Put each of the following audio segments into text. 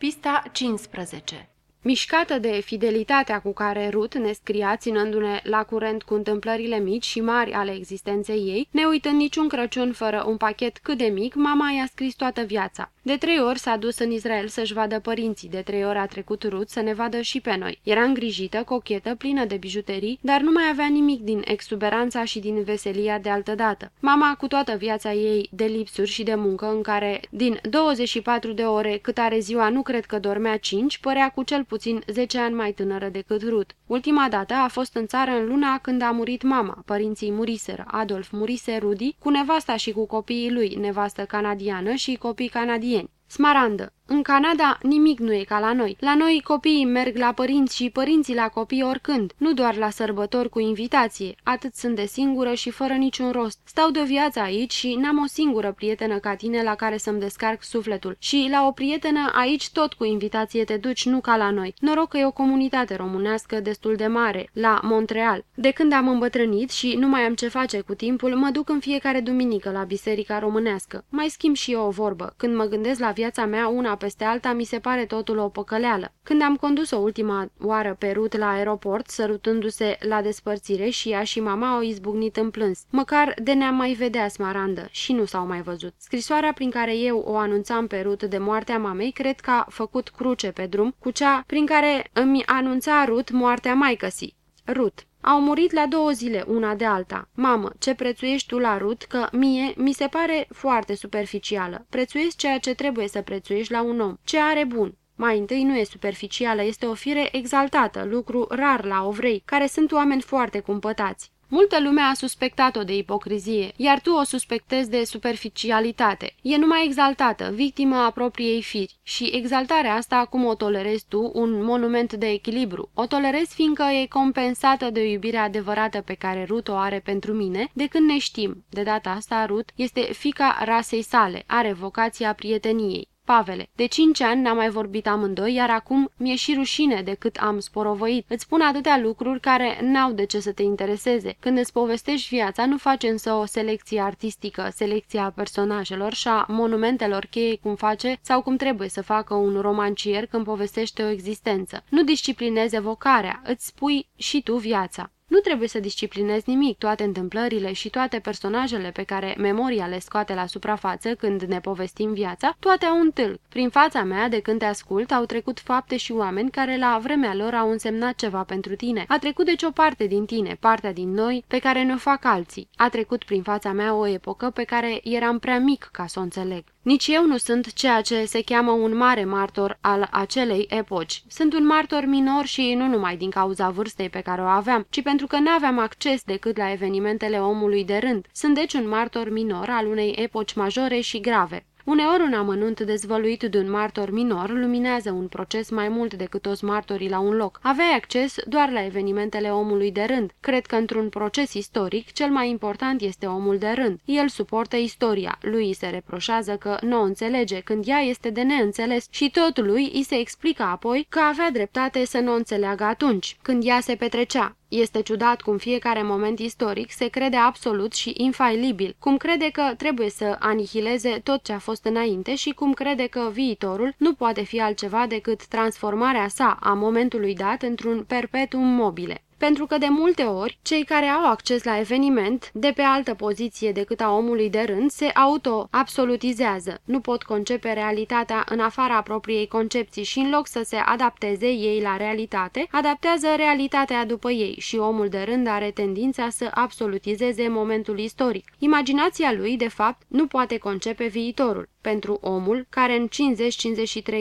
Pista 15 Mișcată de fidelitatea cu care Ruth ne scria, ținându-ne la curent cu întâmplările mici și mari ale existenței ei, ne uitând niciun Crăciun fără un pachet cât de mic, mama i-a scris toată viața. De trei ori s-a dus în Israel să-și vadă părinții, de trei ori a trecut Ruth să ne vadă și pe noi. Era îngrijită, cochetă, plină de bijuterii, dar nu mai avea nimic din exuberanța și din veselia de altădată. Mama, cu toată viața ei de lipsuri și de muncă, în care din 24 de ore cât are ziua nu cred că dormea 5, părea cu cel puțin 10 ani mai tânără decât Ruth. Ultima dată a fost în țară în luna când a murit mama. Părinții muriseră. Adolf murise Rudy cu nevasta și cu copiii lui, nevastă canadiană și copii canadieni. Smarandă. În Canada nimic nu e ca la noi. La noi copiii merg la părinți și părinții la copii oricând, nu doar la sărbători cu invitație. Atât sunt de singură și fără niciun rost. Stau de o viață aici și n-am o singură prietenă ca tine la care să-mi descarc sufletul. Și la o prietenă aici tot cu invitație te duci, nu ca la noi. Noroc că e o comunitate românească destul de mare, la Montreal. De când am îmbătrânit și nu mai am ce face cu timpul, mă duc în fiecare duminică la biserica românească. Mai schimb și eu o vorbă. Când mă gândesc la viața mea una peste alta, mi se pare totul o păcăleală. Când am condus-o ultima oară pe rut la aeroport, sărutându-se la despărțire și ea și mama au izbucnit în plâns. Măcar de ne-am mai vedea smarandă și nu s-au mai văzut. Scrisoarea prin care eu o anunțam pe rut de moartea mamei, cred că a făcut cruce pe drum cu cea prin care îmi anunța Rut moartea maicăsii. Rut. Au murit la două zile, una de alta. Mamă, ce prețuiești tu la Rut, că mie mi se pare foarte superficială. Prețuiesc ceea ce trebuie să prețuiești la un om. Ce are bun? Mai întâi nu e superficială, este o fire exaltată, lucru rar la ovrei, care sunt oameni foarte cumpătați. Multă lume a suspectat-o de ipocrizie, iar tu o suspectezi de superficialitate. E numai exaltată, victimă a propriei firi. Și exaltarea asta, cum o tolerezi tu, un monument de echilibru. O tolerezi fiindcă e compensată de o iubire adevărată pe care Ruth o are pentru mine, de când ne știm. De data asta, Ruth este fica rasei sale, are vocația prieteniei. Pavele, de cinci ani n-am mai vorbit amândoi, iar acum mi-e și rușine de cât am sporovăit. Îți spun atâtea lucruri care n-au de ce să te intereseze. Când îți povestești viața, nu faci însă o selecție artistică, selecția personajelor și a monumentelor cheie cum face sau cum trebuie să facă un romancier când povestește o existență. Nu disciplinezi evocarea, îți spui și tu viața. Nu trebuie să disciplinezi nimic, toate întâmplările și toate personajele pe care memoria le scoate la suprafață când ne povestim viața, toate au un tâlc. Prin fața mea, de când te ascult, au trecut fapte și oameni care la vremea lor au însemnat ceva pentru tine. A trecut deci o parte din tine, partea din noi, pe care ne-o fac alții. A trecut prin fața mea o epocă pe care eram prea mic ca să o înțeleg. Nici eu nu sunt ceea ce se cheamă un mare martor al acelei epoci. Sunt un martor minor și nu numai din cauza vârstei pe care o aveam, ci pentru că nu aveam acces decât la evenimentele omului de rând. Sunt deci un martor minor al unei epoci majore și grave. Uneori un amănunt dezvăluit de un martor minor luminează un proces mai mult decât toți martorii la un loc. Aveai acces doar la evenimentele omului de rând. Cred că într-un proces istoric, cel mai important este omul de rând. El suportă istoria. Lui se reproșează că nu o înțelege când ea este de neînțeles și tot lui îi se explică apoi că avea dreptate să nu o înțeleagă atunci, când ea se petrecea. Este ciudat cum fiecare moment istoric se crede absolut și infailibil, cum crede că trebuie să anihileze tot ce a fost înainte și cum crede că viitorul nu poate fi altceva decât transformarea sa a momentului dat într-un perpetuum mobile pentru că de multe ori cei care au acces la eveniment, de pe altă poziție decât a omului de rând, se auto-absolutizează, nu pot concepe realitatea în afara propriei concepții și în loc să se adapteze ei la realitate, adaptează realitatea după ei și omul de rând are tendința să absolutizeze momentul istoric. Imaginația lui, de fapt, nu poate concepe viitorul. Pentru omul, care în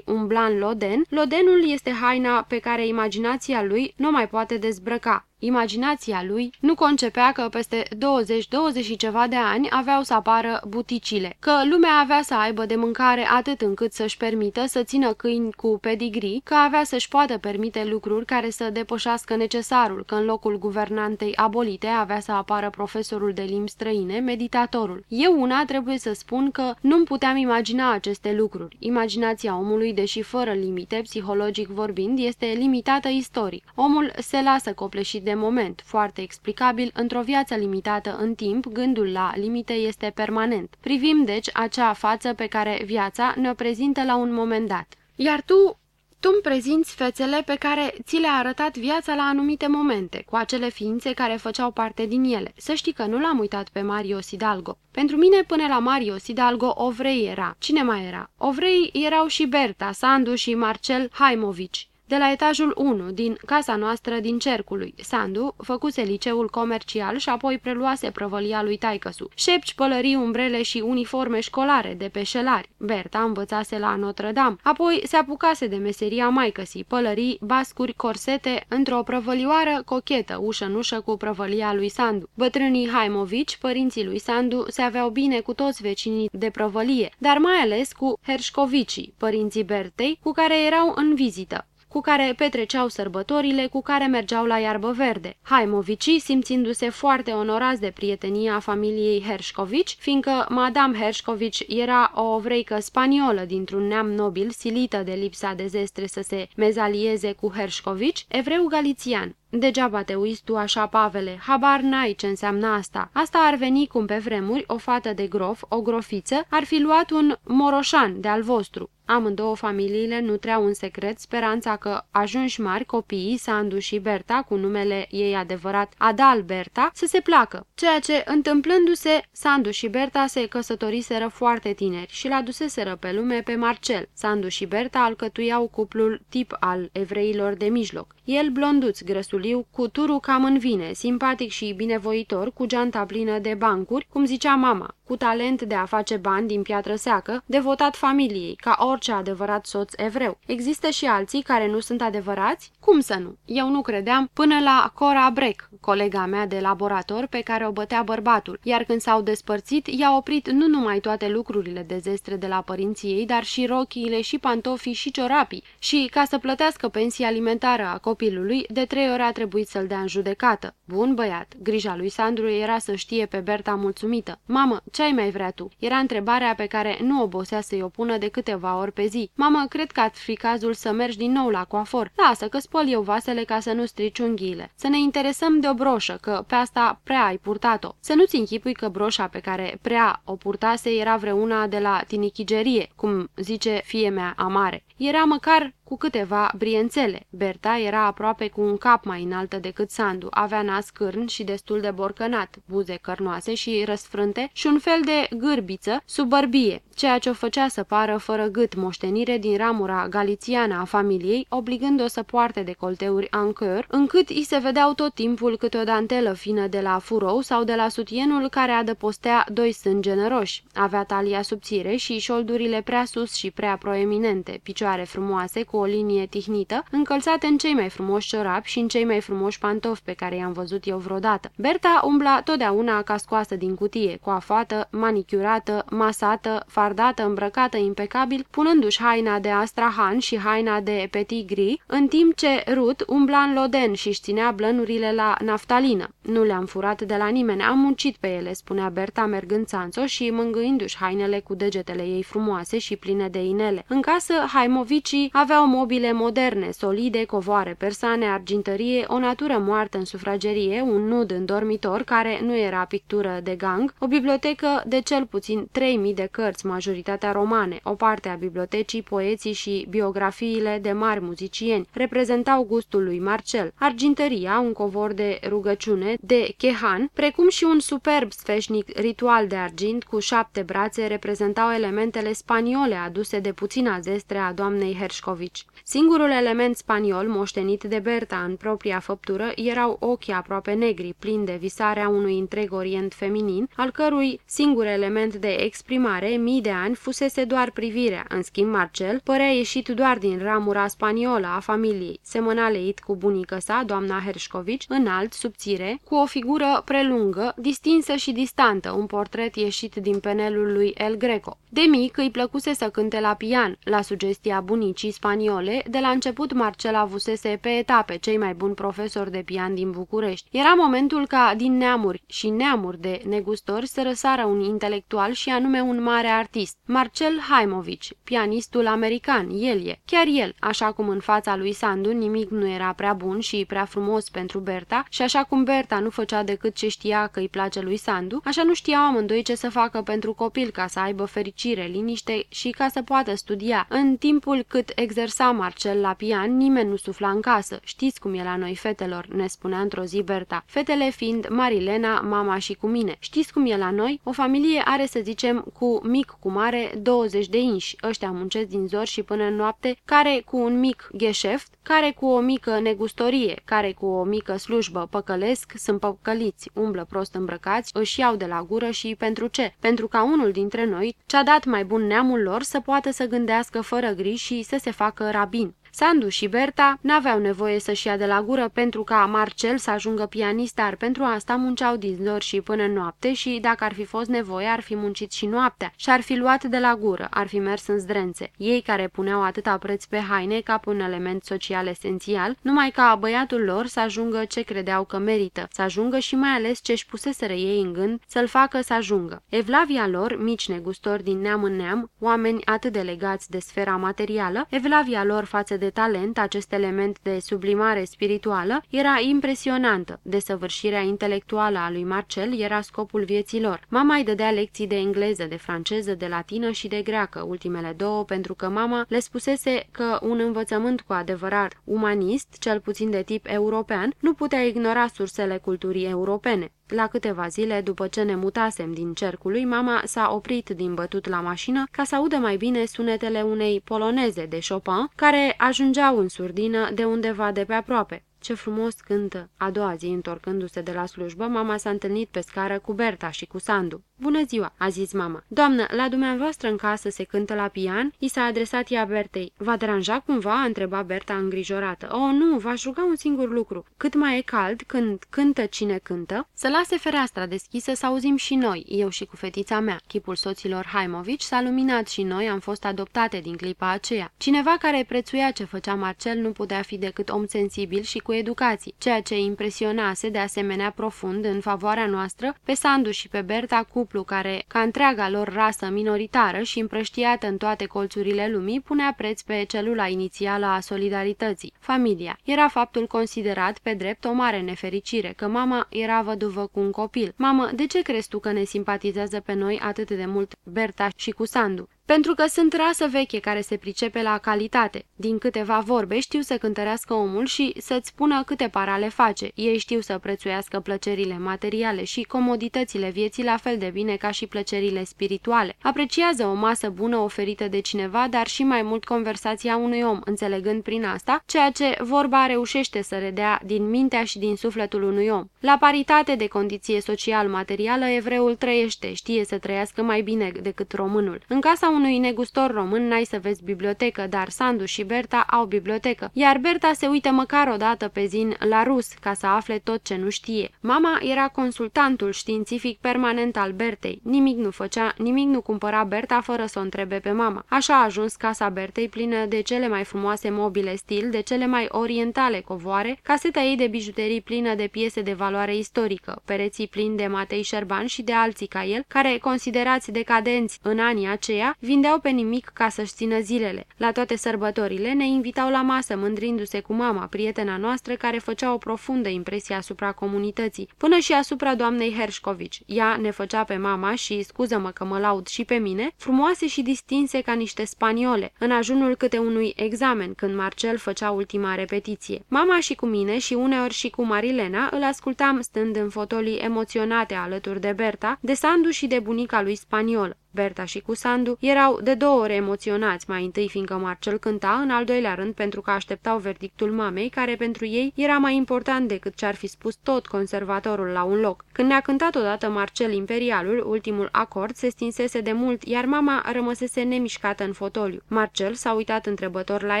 50-53 umbla în loden, lodenul este haina pe care imaginația lui nu mai poate dezbrăca. Imaginația lui nu concepea că peste 20-20 și ceva de ani aveau să apară buticile, că lumea avea să aibă de mâncare atât încât să-și permită să țină câini cu pedigree, că avea să-și poată permite lucruri care să depășească necesarul, că în locul guvernantei abolite avea să apară profesorul de limbi străine, meditatorul. Eu una trebuie să spun că nu-mi puteam imagina aceste lucruri. Imaginația omului, deși fără limite, psihologic vorbind, este limitată istoric. Omul se lasă copleșit de de moment, foarte explicabil, într-o viață limitată în timp, gândul la limite este permanent. Privim, deci, acea față pe care viața ne-o prezintă la un moment dat. Iar tu tu îmi prezinți fețele pe care ți le-a arătat viața la anumite momente, cu acele ființe care făceau parte din ele. Să știi că nu l-am uitat pe Mario Sidalgo. Pentru mine, până la Mario Sidalgo, Ovrei era. Cine mai era? Ovrei erau și Berta, Sandu și Marcel Haimovici de la etajul 1 din casa noastră din cercului. Sandu făcuse liceul comercial și apoi preluase prăvălia lui Taicăsu. Șepci, pălării, umbrele și uniforme școlare de peșelari. Berta învățase la Notre-Dame. Apoi se apucase de meseria maicăsii, pălării, bascuri, corsete, într-o prăvălioară cochetă, ușă în ușă cu prăvălia lui Sandu. Bătrânii Haimovici, părinții lui Sandu, se aveau bine cu toți vecinii de prăvălie, dar mai ales cu Herșcovicii, părinții Bertei, cu care erau în vizită cu care petreceau sărbătorile, cu care mergeau la iarbă verde. Haimovicii, simțindu-se foarte onorați de prietenia familiei Herșcovici, fiindcă Madame Herșcovici era o vreică spaniolă dintr-un neam nobil silită de lipsa de zestre să se mezalieze cu Herșcovici, evreu galițian. Degeaba te uiți tu așa, Pavele, habar n-ai ce înseamnă asta. Asta ar veni cum pe vremuri o fată de grof, o grofiță, ar fi luat un moroșan de-al vostru. Amândouă familiile nutreau în secret speranța că ajunși mari copiii, Sandu și Berta, cu numele ei adevărat Adal Berta, să se placă. Ceea ce, întâmplându-se, Sandu și Berta se căsătoriseră foarte tineri și l aduseseră pe lume pe Marcel. Sandu și Berta alcătuiau cuplul tip al evreilor de mijloc. El blonduț, grăsuliu, cu turul cam în vine, simpatic și binevoitor, cu geanta plină de bancuri, cum zicea mama, cu talent de a face bani din piatră seacă, devotat familiei, ca orice adevărat soț evreu. Există și alții care nu sunt adevărați? Cum să nu? Eu nu credeam până la Cora Breck, colega mea de laborator pe care o bătea bărbatul, iar când s-au despărțit, i-a oprit nu numai toate lucrurile de zestre de la părinții ei, dar și rochiile, și pantofii, și ciorapii. Și, ca să plătească pensia alimentară a copilului, de trei ori a trebuit să-l dea în judecată. Bun băiat, grija lui Sandru era să știe pe Berta mulțumită. Mamă, ce ai mai vrea tu? Era întrebarea pe care nu obosea să-i o pună de câteva ori pe zi. Mamă, cred că ar fi cazul să mergi din nou la coafor. Lasă că spăl eu vasele ca să nu strici unghiile. Să ne interesăm de o broșă, că pe asta prea ai purtat-o. Să nu-ți închipui că broșa pe care prea o purtase era vreuna de la tinichigerie, cum zice fie mea amare. Era măcar cu câteva briențele. Berta era aproape cu un cap mai înaltă decât Sandu, avea nas cârn și destul de borcănat, buze cărnoase și răsfrânte și un fel de gârbiță sub bărbie, ceea ce o făcea să pară fără gât moștenire din ramura galițiană a familiei, obligând-o să poarte decolteuri ancăr, încât îi se vedeau tot timpul câte o dantelă fină de la furou sau de la sutienul care adăpostea doi sâni generoși. Avea talia subțire și șoldurile prea sus și prea proeminente, picioare frumoase cu o linie tihnită, încălțate în cei mai frumoși ciorapi și în cei mai frumoși pantofi pe care i-am văzut eu vreodată. Berta umbla totdeauna ca scoasă din cutie, coafată, manicurată, masată, fardată, îmbrăcată impecabil, punându-și haina de astrahan și haina de petit gris, în timp ce Ruth umbla în loden și își ținea blănurile la naftalină. Nu le-am furat de la nimeni, am muncit pe ele, spunea Berta mergând țanțo și mângâindu-și hainele cu degetele ei frumoase și pline de inele. În casă, haimovicii aveau mobile moderne, solide, covoare persane, argintărie, o natură moartă în sufragerie, un nud în dormitor care nu era pictură de gang, o bibliotecă de cel puțin 3000 de cărți, majoritatea romane, o parte a bibliotecii, poeții și biografiile de mari muzicieni, reprezentau gustul lui Marcel, argintăria, un covor de rugăciune, de chehan, precum și un superb sfeșnic ritual de argint cu șapte brațe reprezentau elementele spaniole aduse de puțina zestre a doamnei Herșcovici. Singurul element spaniol moștenit de Berta în propria făptură erau ochii aproape negri, plini de visarea unui întreg orient feminin, al cărui singur element de exprimare, mii de ani, fusese doar privirea. În schimb, Marcel părea ieșit doar din ramura spaniolă a familiei. Semăna leit cu bunică sa, doamna Herșcovici, înalt, subțire, cu o figură prelungă, distinsă și distantă, un portret ieșit din penelul lui El Greco. De mic îi plăcuse să cânte la pian, la sugestia bunicii spaniole, de la început Marcel avusese pe etape cei mai buni profesori de pian din București. Era momentul ca din neamuri și neamuri de negustori să răsară un intelectual și anume un mare artist. Marcel Haimovici, pianistul american, el e, chiar el, așa cum în fața lui Sandu nimic nu era prea bun și prea frumos pentru Berta și așa cum Berta Berta nu făcea decât ce știa că îi place lui Sandu, așa nu știau amândoi ce să facă pentru copil ca să aibă fericire, liniște și ca să poată studia. În timpul cât exersa Marcel la pian, nimeni nu sufla în casă. Știți cum e la noi fetelor, ne spunea într-o zi Berta. Fetele fiind Marilena, mama și cu mine. Știți cum e la noi? O familie are, să zicem, cu mic cu mare 20 de inși. Ăștia muncesc din zor și până în noapte, care cu un mic gheșeft, care cu o mică negustorie, care cu o mică slujbă păcălesc, sunt păcăliți, umblă prost îmbrăcați, își iau de la gură și pentru ce? Pentru ca unul dintre noi, ce-a dat mai bun neamul lor, să poată să gândească fără griji și să se facă rabin. Sandu și Berta n-aveau nevoie să-și ia de la gură pentru ca Marcel să ajungă pianist, dar pentru asta munceau din zor și până noapte și, dacă ar fi fost nevoie, ar fi muncit și noaptea și ar fi luat de la gură, ar fi mers în zdrențe. Ei care puneau atâta preț pe haine ca pe un element social esențial, numai ca băiatul lor să ajungă ce credeau că merită, să ajungă și mai ales ce-și puseseră ei în gând să-l facă să ajungă. Evlavia lor, mici negustori din neam în neam, oameni atât de legați de sfera materială, evlavia lor față de talent, acest element de sublimare spirituală, era impresionantă. Desăvârșirea intelectuală a lui Marcel era scopul vieții lor. Mama îi dădea lecții de engleză, de franceză, de latină și de greacă, ultimele două, pentru că mama le spusese că un învățământ cu adevărat umanist, cel puțin de tip european, nu putea ignora sursele culturii europene. La câteva zile după ce ne mutasem din cercul lui, mama s-a oprit din bătut la mașină ca să audă mai bine sunetele unei poloneze de Chopin, care ajungeau în surdină de undeva de pe aproape. Ce frumos cântă! A doua zi, întorcându-se de la slujbă, mama s-a întâlnit pe scară cu Berta și cu Sandu. Bună ziua!" a zis mama. Doamnă, la dumneavoastră în casă se cântă la pian?" I s-a adresat ea Bertei. Va deranja cumva?" a întrebat Berta îngrijorată. O, nu, v-aș ruga un singur lucru. Cât mai e cald, când cântă cine cântă, să lase fereastra deschisă să auzim și noi, eu și cu fetița mea. Chipul soților Haimovici s-a luminat și noi am fost adoptate din clipa aceea. Cineva care prețuia ce făcea Marcel nu putea fi decât om sensibil și cu educație, ceea ce impresionase de asemenea profund în favoarea noastră pe Sandu și pe Berta cu cuplu care, ca întreaga lor rasă minoritară și împrăștiată în toate colțurile lumii, punea preț pe celula inițială a solidarității, familia. Era faptul considerat pe drept o mare nefericire, că mama era văduvă cu un copil. Mamă, de ce crezi tu că ne simpatizează pe noi atât de mult Berta și cu Sandu? Pentru că sunt rasă veche care se pricepe la calitate. Din câteva vorbe știu să cântărească omul și să-ți spună câte parale face. Ei știu să prețuiască plăcerile materiale și comoditățile vieții la fel de bine ca și plăcerile spirituale. Apreciază o masă bună oferită de cineva, dar și mai mult conversația unui om, înțelegând prin asta ceea ce vorba reușește să redea din mintea și din sufletul unui om. La paritate de condiție social-materială, evreul trăiește, știe să trăiască mai bine decât românul. În casa unui negustor român n-ai să vezi bibliotecă, dar Sandu și Berta au bibliotecă, iar Berta se uită măcar o dată pe zi la rus ca să afle tot ce nu știe. Mama era consultantul științific permanent al Bertei. Nimic nu făcea, nimic nu cumpăra Berta fără să o întrebe pe mama. Așa a ajuns casa Bertei plină de cele mai frumoase mobile stil, de cele mai orientale covoare, caseta ei de bijuterii plină de piese de valoare istorică, pereții plini de Matei Șerban și de alții ca el, care, considerați decadenți în anii aceia, vindeau pe nimic ca să-și țină zilele. La toate sărbătorile ne invitau la masă, mândrindu-se cu mama, prietena noastră, care făcea o profundă impresie asupra comunității, până și asupra doamnei Herșcovici. Ea ne făcea pe mama și, scuză-mă că mă laud și pe mine, frumoase și distinse ca niște spaniole, în ajunul câte unui examen, când Marcel făcea ultima repetiție. Mama și cu mine și uneori și cu Marilena îl ascultam stând în fotolii emoționate alături de Berta, de Sandu și de bunica lui spaniol. Berta și cu Sandu erau de două ori emoționați, mai întâi fiindcă Marcel cânta, în al doilea rând pentru că așteptau verdictul mamei, care pentru ei era mai important decât ce ar fi spus tot conservatorul la un loc. Când ne-a cântat odată Marcel Imperialul, ultimul acord se stinsese de mult, iar mama rămăsese nemișcată în fotoliu. Marcel s-a uitat întrebător la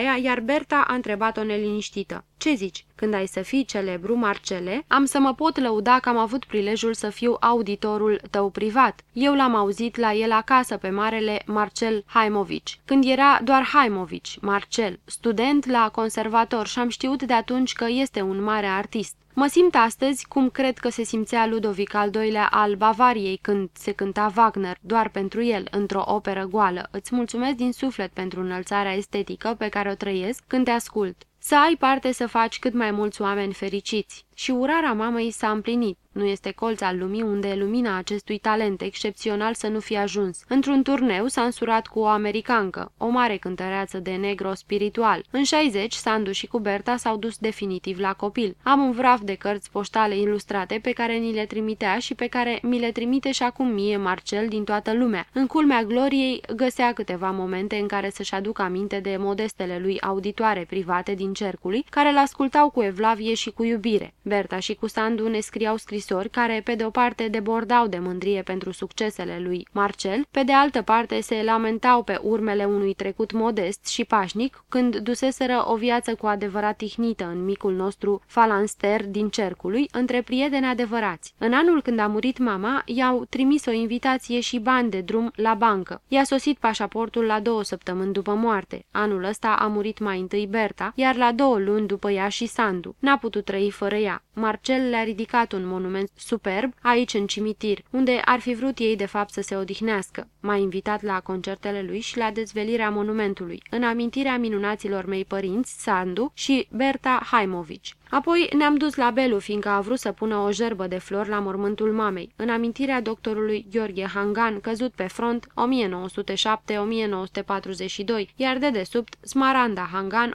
ea, iar Berta a întrebat-o neliniștită. Ce zici? Când ai să fii celebru, Marcele, am să mă pot lăuda că am avut prilejul să fiu auditorul tău privat. Eu l-am auzit la el acasă pe marele Marcel Haimovici, când era doar Haimovici, Marcel, student la conservator și am știut de atunci că este un mare artist. Mă simt astăzi cum cred că se simțea Ludovic al II-lea al Bavariei când se cânta Wagner doar pentru el, într-o operă goală. Îți mulțumesc din suflet pentru înălțarea estetică pe care o trăiesc când te ascult. Să ai parte să faci cât mai mulți oameni fericiți. Și urarea mamei s-a împlinit. Nu este colț al lumii unde lumina acestui talent excepțional să nu fie ajuns. Într-un turneu s-a însurat cu o americancă, o mare cântăreață de negro spiritual. În 60, Sandu și cu Berta s-au dus definitiv la copil. Am un vraf de cărți poștale ilustrate pe care ni le trimitea și pe care mi le trimite și acum mie Marcel din toată lumea. În culmea gloriei găsea câteva momente în care să-și aducă aminte de modestele lui auditoare private din cercului, care l-ascultau cu evlavie și cu iubire. Berta și cu Sandu ne scriau scrisori care, pe de o parte, debordau de mândrie pentru succesele lui Marcel, pe de altă parte se lamentau pe urmele unui trecut modest și pașnic, când duseseră o viață cu adevărat tihnită în micul nostru falanster din cercului, între prieteni adevărați. În anul când a murit mama, i-au trimis o invitație și bani de drum la bancă. I-a sosit pașaportul la două săptămâni după moarte. Anul ăsta a murit mai întâi Berta, iar la două luni după ea și Sandu. N-a putut trăi fără ea. 呀。Marcel le-a ridicat un monument superb aici în cimitir, unde ar fi vrut ei de fapt să se odihnească. M-a invitat la concertele lui și la dezvelirea monumentului, în amintirea minunaților mei părinți, Sandu și Berta Haimovici. Apoi ne-am dus la Belu, fiindcă a vrut să pună o jerbă de flori la mormântul mamei, în amintirea doctorului Gheorghe Hangan, căzut pe front 1907-1942, iar de desubt Smaranda Hangan 1912-1974.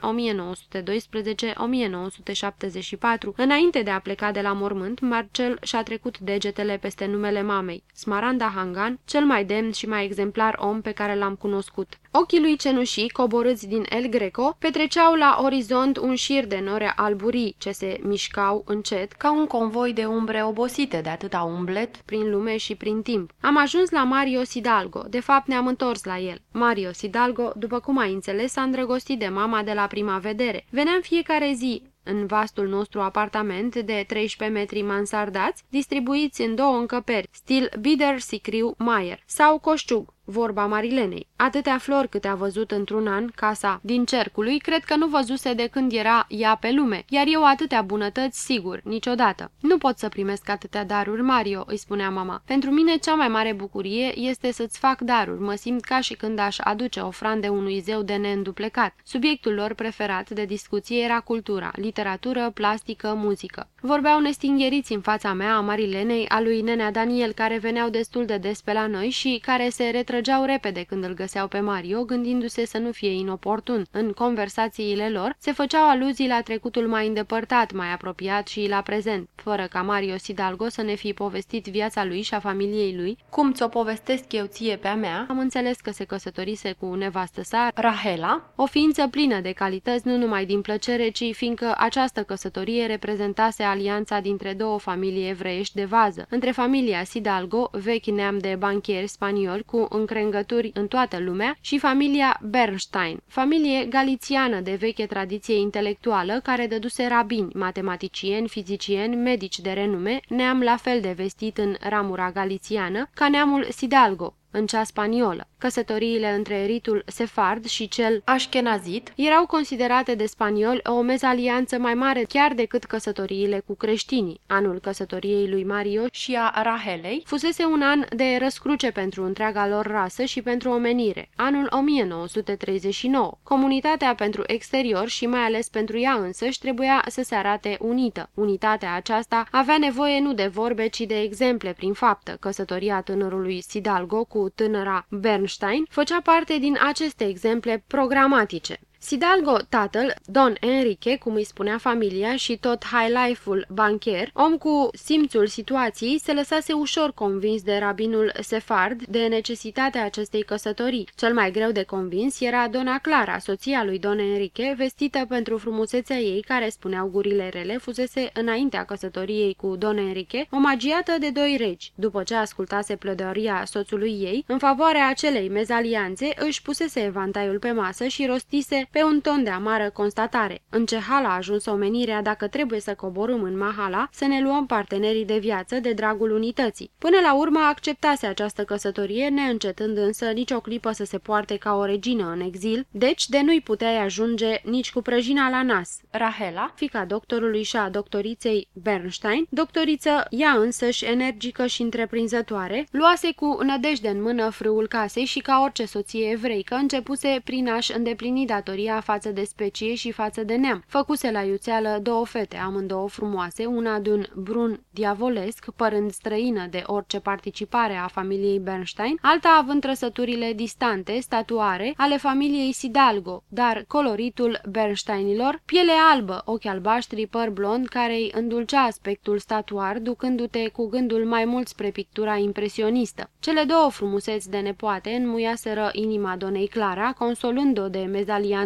Înainte de a pleca de la mormânt, Marcel și-a trecut degetele peste numele mamei. Smaranda Hangan, cel mai demn și mai exemplar om pe care l-am cunoscut. Ochii lui cenușii, coborâți din El Greco, petreceau la orizont un șir de nore alburii, ce se mișcau încet, ca un convoi de umbre obosite de atâta umblet prin lume și prin timp. Am ajuns la Mario Sidalgo, de fapt ne-am întors la el. Mario Sidalgo, după cum ai înțeles, s-a îndrăgostit de mama de la prima vedere. Veneam fiecare zi, în vastul nostru apartament de 13 metri mansardați, distribuiți în două încăperi, stil Bider Sicriu Mayer sau Coșciug, vorba Marilenei. Atâtea flori câte a văzut într-un an casa din cercului, cred că nu văzuse de când era ea pe lume, iar eu atâtea bunătăți, sigur, niciodată. Nu pot să primesc atâtea daruri, Mario, îi spunea mama. Pentru mine cea mai mare bucurie este să-ți fac daruri, mă simt ca și când aș aduce ofrande unui zeu de neînduplecat. Subiectul lor preferat de discuție era cultura, literatură, plastică, muzică. Vorbeau nestingheriți în fața mea a Marilenei, a lui Nenea Daniel, care veneau destul de des pe la noi și care se retrăgeau repede când îl găseau pe Mario, gândindu-se să nu fie inoportun. În conversațiile lor se făceau aluzii la trecutul mai îndepărtat, mai apropiat și la prezent, fără ca Mario Sidalgo să ne fi povestit viața lui și a familiei lui, cum ți-o povestesc eu ție pe a mea, am înțeles că se căsătorise cu nevastă sa, Rahela, o ființă plină de calități nu numai din plăcere, ci fiindcă această căsătorie reprezentase alianța dintre două familii evreiești de vază, între familia Sidalgo, vechi neam de banchieri spanioli cu încrengături în toată lumea, și familia Bernstein, familie galițiană de veche tradiție intelectuală care dăduse rabini, matematicieni, fizicieni, medici de renume, neam la fel de vestit în ramura galițiană ca neamul Sidalgo, în cea spaniolă. Căsătoriile între ritul sefard și cel așkenazit erau considerate de spanioli o mezalianță mai mare chiar decât căsătoriile cu creștinii. Anul căsătoriei lui Mario și a Rahelei fusese un an de răscruce pentru întreaga lor rasă și pentru omenire, anul 1939. Comunitatea pentru exterior și mai ales pentru ea însăși trebuia să se arate unită. Unitatea aceasta avea nevoie nu de vorbe, ci de exemple prin faptă. Căsătoria tânărului Sidalgo cu tânăra Bernstein făcea parte din aceste exemple programatice. Sidalgo, tatăl, Don Enrique, cum îi spunea familia și tot high life-ul bancher, om cu simțul situației, se lăsase ușor convins de rabinul Sefard de necesitatea acestei căsătorii. Cel mai greu de convins era Dona Clara, soția lui Don Enrique, vestită pentru frumusețea ei, care, spuneau gurile rele, fusese înaintea căsătoriei cu Don Enrique, omagiată de doi regi. După ce ascultase plădoria soțului ei, în favoarea acelei mezalianțe, își pusese evantaiul pe masă și rostise pe un ton de amară constatare. În ce hal a ajuns omenirea dacă trebuie să coborâm în Mahala, să ne luăm partenerii de viață de dragul unității. Până la urmă acceptase această căsătorie, neîncetând însă nicio clipă să se poarte ca o regină în exil, deci de nu-i puteai ajunge nici cu prăjina la nas. Rahela, fica doctorului și a doctoriței Bernstein, doctoriță ea însăși energică și întreprinzătoare, luase cu nădejde în mână frâul casei și ca orice soție evreică începuse prin a-și îndeplini datorii datoria față de specie și față de neam. Făcuse la iuțeală două fete, amândouă frumoase, una de un brun diavolesc, părând străină de orice participare a familiei Bernstein, alta având trăsăturile distante, statuare, ale familiei Sidalgo, dar coloritul Bernsteinilor, piele albă, ochi albaștri, păr blond, care îi îndulcea aspectul statuar, ducându-te cu gândul mai mult spre pictura impresionistă. Cele două frumuseți de nepoate înmuiaseră inima donei Clara, consolând-o de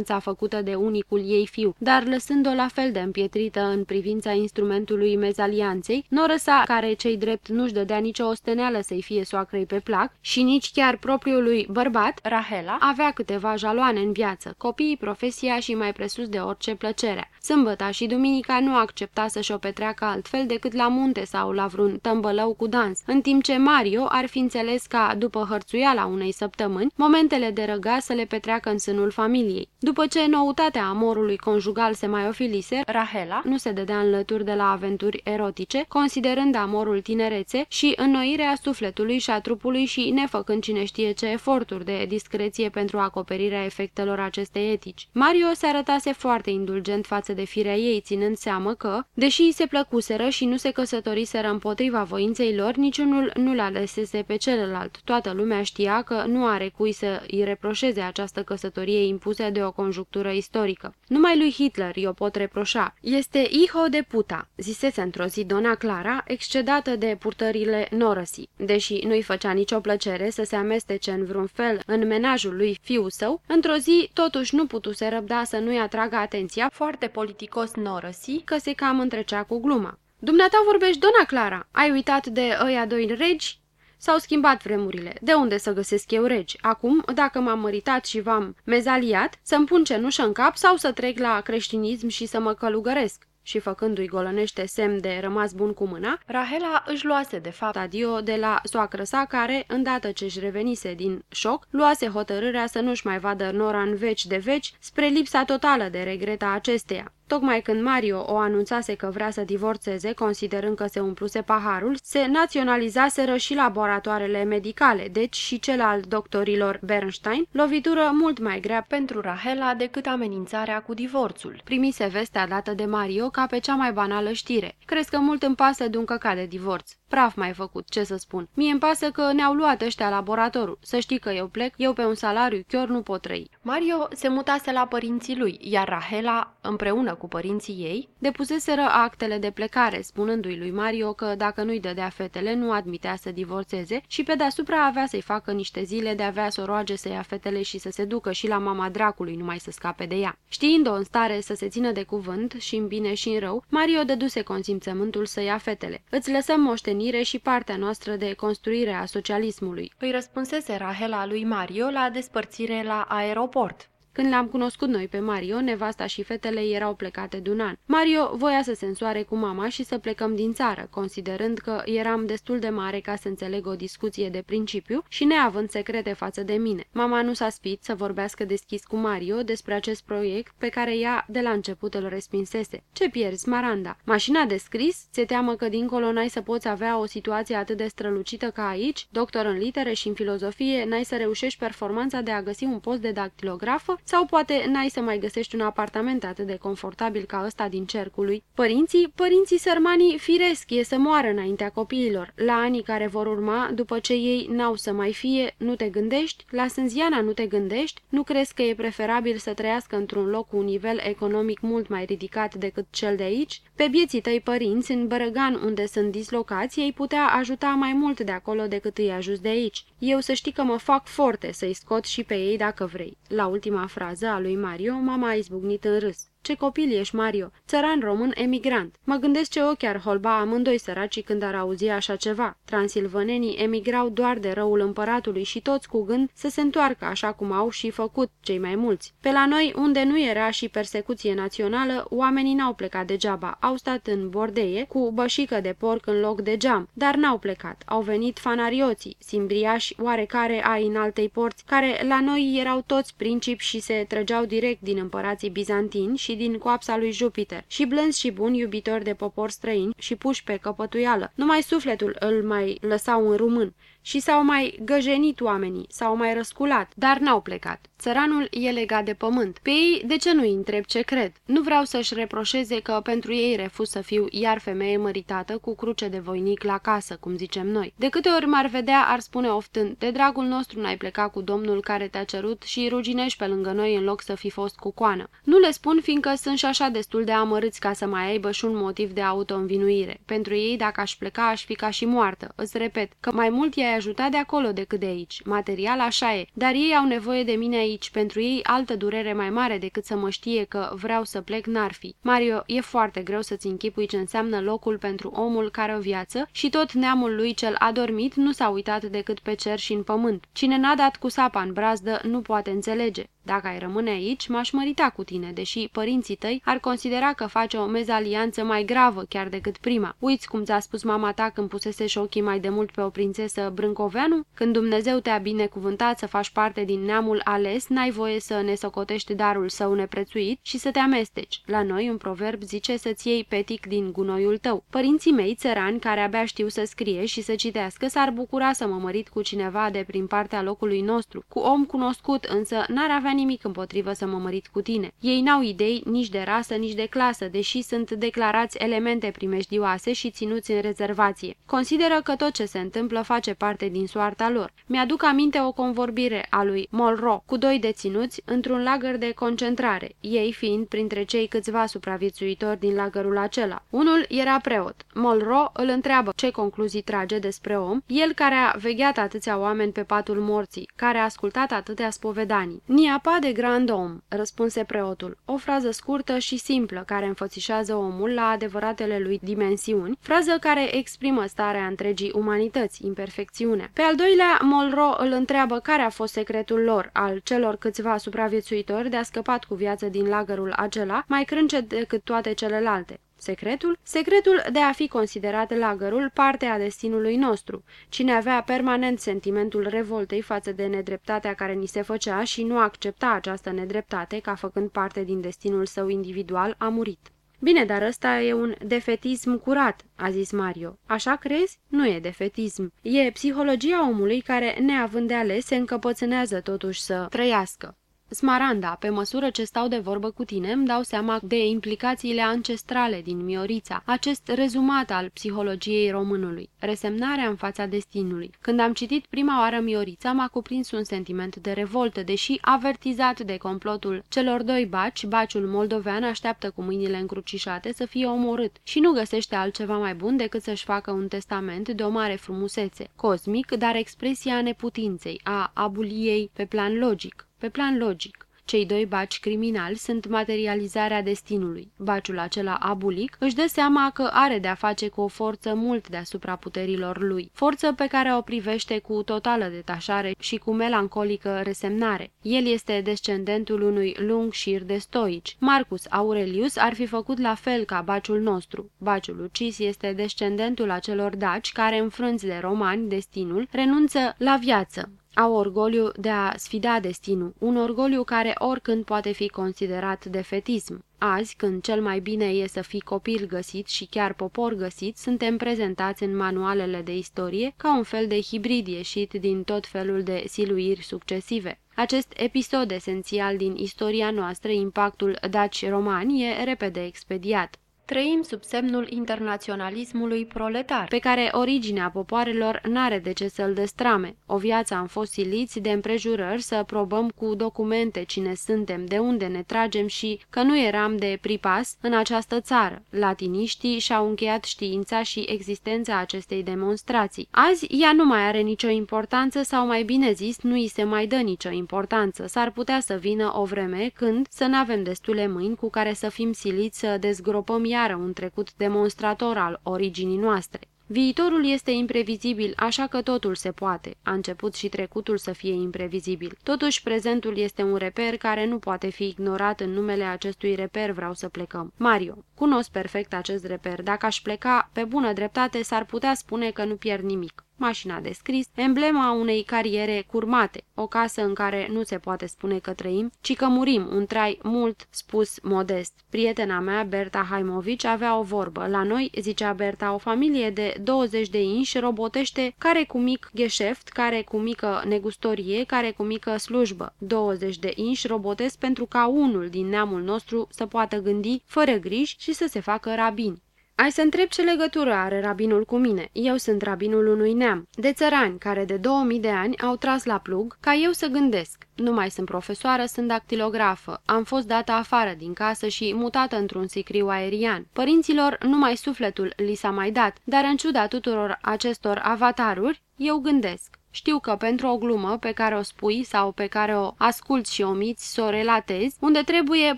mezalianța făcută de unicul ei fiu, dar lăsând-o la fel de împietrită în privința instrumentului mezalianței, noră sa, care cei drept nu-și dădea nicio osteneală să-i fie soacrei pe plac și nici chiar propriului bărbat, Rahela, avea câteva jaloane în viață, copiii, profesia și mai presus de orice plăcerea. Sâmbăta și duminica nu accepta să-și o petreacă altfel decât la munte sau la vreun tămbălău cu dans, în timp ce Mario ar fi înțeles ca, după hărțuiala unei săptămâni, momentele de răga să le petreacă în sânul familiei. După ce noutatea amorului conjugal se mai ofilise, Rahela nu se dădea înlături de la aventuri erotice, considerând amorul tinerețe și înnoirea sufletului și a trupului și nefăcând cine știe ce eforturi de discreție pentru acoperirea efectelor acestei etici. Mario se arătase foarte indulgent față de firea ei, ținând seamă că, deși îi se plăcuseră și nu se căsătoriseră împotriva voinței lor, niciunul nu l-a lăsese pe celălalt. Toată lumea știa că nu are cui să îi reproșeze această căsătorie impusă de o conjunctură istorică. Numai lui Hitler i-o pot reproșa. Este iho de puta, zisese într-o zi dona Clara, excedată de purtările norăsii. Deși nu-i făcea nicio plăcere să se amestece în vreun fel în menajul lui fiu său, într-o zi totuși nu putuse răbda să nu-i atragă atenția, foarte politicos norăsii, că se cam întrecea cu gluma. Dumneata vorbești, dona Clara, ai uitat de ăia doi regi? S-au schimbat vremurile. De unde să găsesc eu regi? Acum, dacă m-am măritat și v-am mezaliat, să-mi pun cenușă în cap sau să trec la creștinism și să mă călugăresc? Și făcându-i golănește semn de rămas bun cu mâna, Rahela își luase de fapt adio de la soacră sa care, îndată ce își revenise din șoc, luase hotărârea să nu-și mai vadă Nora în veci de veci spre lipsa totală de regreta acesteia. Tocmai când Mario o anunțase că vrea să divorțeze, considerând că se umpluse paharul, se naționalizaseră și laboratoarele medicale, deci și cel al doctorilor Bernstein, lovitură mult mai grea pentru Rahela decât amenințarea cu divorțul. Primise vestea dată de Mario ca pe cea mai banală știre. Crezi că mult îmi pasă de un căcat de divorț. Praf mai făcut, ce să spun. Mie îmi pasă că ne-au luat ăștia laboratorul. Să știi că eu plec, eu pe un salariu chiar nu pot trăi. Mario se mutase la părinții lui, iar Rahela, împreună cu părinții ei, depuseseră actele de plecare, spunându-i lui Mario că dacă nu-i dădea fetele, nu admitea să divorțeze și pe deasupra avea să-i facă niște zile de avea să o roage să ia fetele și să se ducă și la mama dracului numai să scape de ea. Știind-o în stare să se țină de cuvânt, și în bine și în rău, Mario dăduse consimțământul să ia fetele. Îți lăsăm moștenire și partea noastră de construire a socialismului. Îi răspunsese Rahela lui Mario la despărțire la aeroport. Când l-am cunoscut noi pe Mario, nevasta și fetele erau plecate de un an. Mario voia să se însoare cu mama și să plecăm din țară, considerând că eram destul de mare ca să înțeleg o discuție de principiu și neavând secrete față de mine. Mama nu s-a spit să vorbească deschis cu Mario despre acest proiect pe care ea de la început îl respinsese. Ce pierzi, Maranda? Mașina de scris? Ți-e teamă că dincolo n-ai să poți avea o situație atât de strălucită ca aici? Doctor în litere și în filozofie, n-ai să reușești performanța de a găsi un post de dactilografă? Sau poate n-ai să mai găsești un apartament atât de confortabil ca ăsta din cercului. Părinții, părinții sărmanii, firesc e să moară înaintea copiilor. La anii care vor urma, după ce ei n-au să mai fie, nu te gândești? La Sânziana nu te gândești? Nu crezi că e preferabil să trăiască într-un loc cu un nivel economic mult mai ridicat decât cel de aici? Pe vieții tăi părinți, în Bărăgan, unde sunt dislocați, ei putea ajuta mai mult de acolo decât îi ajut de aici. Eu să știi că mă fac forte să-i scot și pe ei dacă vrei. La ultima frază a lui Mario, mama a izbucnit în râs. Ce copil ești, Mario! Țăran român emigrant. Mă gândesc ce ochi ar holba amândoi săracii când ar auzi așa ceva. Transilvanenii emigrau doar de răul împăratului și toți cu gând să se întoarcă așa cum au și făcut cei mai mulți. Pe la noi, unde nu era și persecuție națională, oamenii n-au plecat degeaba. Au stat în bordeie cu bășică de porc în loc de geam, dar n-au plecat. Au venit fanarioții, simbriași oarecare ai în altei porți, care la noi erau toți principi și se trăgeau direct din împărații bizantini și și din coapsa lui Jupiter, și blânzi și buni iubitori de popor străini și puși pe căpătuială. Numai sufletul îl mai lăsau în român și s-au mai găjenit oamenii, s-au mai răsculat, dar n-au plecat. Țăranul e legat de pământ. Pe ei, de ce nu-i întreb ce cred? Nu vreau să-și reproșeze că pentru ei refuz să fiu iar femeie măritată cu cruce de voinic la casă, cum zicem noi. De câte ori m-ar vedea, ar spune oftând, de dragul nostru n-ai plecat cu domnul care te-a cerut și ruginești pe lângă noi în loc să fi fost cu coană. Nu le spun fiindcă sunt și așa destul de amărâți ca să mai aibă și un motiv de auto-învinuire. Pentru ei, dacă aș pleca, aș fi ca și moartă. Îți repet, că mai mult i-ai ajutat de acolo decât de aici. Material așa e, dar ei au nevoie de mine aici. Pentru ei, altă durere mai mare decât să mă știe că vreau să plec n-ar fi. Mario, e foarte greu să-ți închipui ce înseamnă locul pentru omul care o viață și tot neamul lui cel adormit nu s-a uitat decât pe cer și în pământ. Cine n-a dat cu sapa în brazdă nu poate înțelege. Dacă ai rămâne aici, m-aș mărita cu tine, deși părinții tăi ar considera că face o mezalianță mai gravă chiar decât prima. Uiți cum ți-a spus mama ta când pusese și ochii mai de mult pe o prințesă Brâncoveanu? Când Dumnezeu te-a binecuvântat să faci parte din neamul ales, n-ai voie să ne socotești darul său neprețuit și să te amesteci. La noi un proverb zice să-ți iei petic din gunoiul tău. Părinții mei, țărani, care abia știu să scrie și să citească, s-ar bucura să mă mărit cu cineva de prin partea locului nostru, cu om cunoscut, însă n-ar avea nimic împotrivă să mă mărit cu tine. Ei n-au idei nici de rasă, nici de clasă, deși sunt declarați elemente primejdioase și ținuți în rezervație. Consideră că tot ce se întâmplă face parte din soarta lor. Mi-aduc aminte o convorbire a lui Molro cu doi deținuți într-un lagăr de concentrare, ei fiind printre cei câțiva supraviețuitori din lagărul acela. Unul era preot. Molro îl întreabă ce concluzii trage despre om, el care a vegheat atâția oameni pe patul morții, care a ascultat atâtea spovedanii. Nia pa de grand om, răspunse preotul, o frază scurtă și simplă care înfățișează omul la adevăratele lui dimensiuni, frază care exprimă starea întregii umanități, imperfecțiunea. Pe al doilea, Molro îl întreabă care a fost secretul lor, al celor câțiva supraviețuitori de a scăpat cu viață din lagărul acela, mai crânce decât toate celelalte. Secretul? Secretul de a fi considerat lagărul parte a destinului nostru. Cine avea permanent sentimentul revoltei față de nedreptatea care ni se făcea și nu accepta această nedreptate ca făcând parte din destinul său individual, a murit. Bine, dar ăsta e un defetism curat, a zis Mario. Așa crezi? Nu e defetism. E psihologia omului care, neavând de ales, se încăpățânează totuși să trăiască. Smaranda, pe măsură ce stau de vorbă cu tine, îmi dau seama de implicațiile ancestrale din Miorița, acest rezumat al psihologiei românului, resemnarea în fața destinului. Când am citit prima oară Miorița, m-a cuprins un sentiment de revoltă, deși avertizat de complotul celor doi baci, baciul moldovean așteaptă cu mâinile încrucișate să fie omorât și nu găsește altceva mai bun decât să-și facă un testament de o mare frumusețe, cosmic, dar expresia neputinței, a abuliei pe plan logic. Pe plan logic, cei doi baci criminali sunt materializarea destinului. Baciul acela abulic își dă seama că are de-a face cu o forță mult deasupra puterilor lui, forță pe care o privește cu totală detașare și cu melancolică resemnare. El este descendentul unui lung șir de stoici. Marcus Aurelius ar fi făcut la fel ca baciul nostru. Baciul ucis este descendentul acelor daci care, înfrânți de romani, destinul, renunță la viață, au orgoliu de a sfida destinul, un orgoliu care oricând poate fi considerat defetism. Azi, când cel mai bine e să fii copil găsit și chiar popor găsit, suntem prezentați în manualele de istorie ca un fel de hibrid ieșit din tot felul de siluiri succesive. Acest episod esențial din istoria noastră, impactul daci-romani, e repede expediat. Trăim sub semnul internaționalismului proletar, pe care originea popoarelor n-are de ce să-l destrame. O viață am fost siliți de împrejurări să probăm cu documente cine suntem, de unde ne tragem și că nu eram de pripas în această țară. Latiniștii și-au încheiat știința și existența acestei demonstrații. Azi ea nu mai are nicio importanță sau mai bine zis, nu îi se mai dă nicio importanță. S-ar putea să vină o vreme când să n-avem destule mâini cu care să fim siliți să dezgropăm iară un trecut demonstrator al originii noastre. Viitorul este imprevizibil, așa că totul se poate. A început și trecutul să fie imprevizibil. Totuși, prezentul este un reper care nu poate fi ignorat în numele acestui reper vreau să plecăm. Mario, cunosc perfect acest reper. Dacă aș pleca, pe bună dreptate, s-ar putea spune că nu pierd nimic. mașina de scris, emblema unei cariere curmate, o casă în care nu se poate spune că trăim, ci că murim, un trai mult spus modest. Prietena mea, Berta Haimovici, avea o vorbă. La noi, zicea Berta, o familie de 20 de inși robotește care cu mic gheșeft, care cu mică negustorie, care cu mică slujbă. 20 de inși robotesc pentru ca unul din neamul nostru să poată gândi fără griji și să se facă rabin. Ai să întreb ce legătură are rabinul cu mine. Eu sunt rabinul unui neam, de țărani care de 2000 de ani au tras la plug ca eu să gândesc. Nu mai sunt profesoară, sunt dactilografă. Am fost dată afară din casă și mutată într-un sicriu aerian. Părinților numai sufletul li s-a mai dat, dar în ciuda tuturor acestor avataruri, eu gândesc. Știu că pentru o glumă pe care o spui sau pe care o asculți și omiți să o relatezi, unde trebuie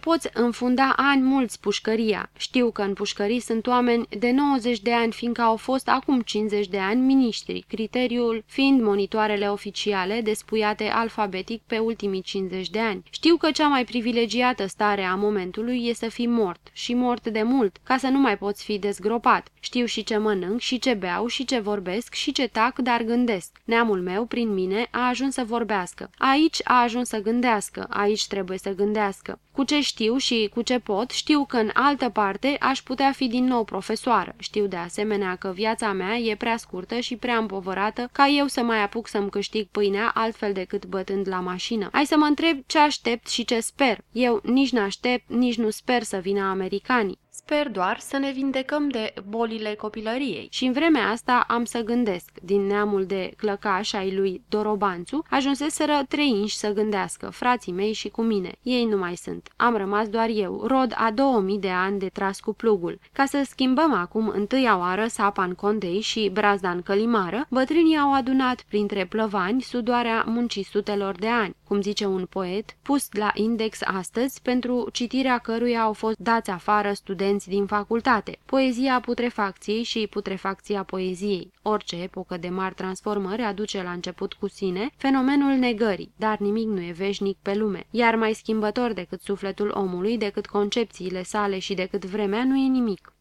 poți înfunda ani mulți pușcăria. Știu că în pușcării sunt oameni de 90 de ani, fiindcă au fost acum 50 de ani miniștri, criteriul fiind monitoarele oficiale despuiate alfabetic pe ultimii 50 de ani. Știu că cea mai privilegiată stare a momentului e să fii mort și mort de mult, ca să nu mai poți fi dezgropat. Știu și ce mănânc, și ce beau, și ce vorbesc, și ce tac, dar gândesc. Neamul meu, prin mine, a ajuns să vorbească. Aici a ajuns să gândească, aici trebuie să gândească. Cu ce știu și cu ce pot, știu că în altă parte aș putea fi din nou profesoară. Știu de asemenea că viața mea e prea scurtă și prea împovărată ca eu să mai apuc să-mi câștig pâinea altfel decât bătând la mașină. Ai să mă întreb ce aștept și ce sper. Eu nici n-aștept, nici nu sper să vină americanii. Sper doar să ne vindecăm de bolile copilăriei. Și în vremea asta am să gândesc. Din neamul de clăcaș ai lui Dorobanțu, ajunseseră trei inși să gândească, frații mei și cu mine. Ei nu mai sunt. Am rămas doar eu, rod a 2000 de ani de tras cu plugul. Ca să schimbăm acum întâia oară sapa în condei și brazda în călimară, bătrânii au adunat printre plăvani sudoarea muncii sutelor de ani, cum zice un poet, pus la index astăzi, pentru citirea căruia au fost dați afară studenți studenți din facultate, poezia putrefacției și putrefacția poeziei. Orice epocă de mari transformări aduce la început cu sine fenomenul negării, dar nimic nu e veșnic pe lume, iar mai schimbător decât sufletul omului, decât concepțiile sale și decât vremea nu e nimic.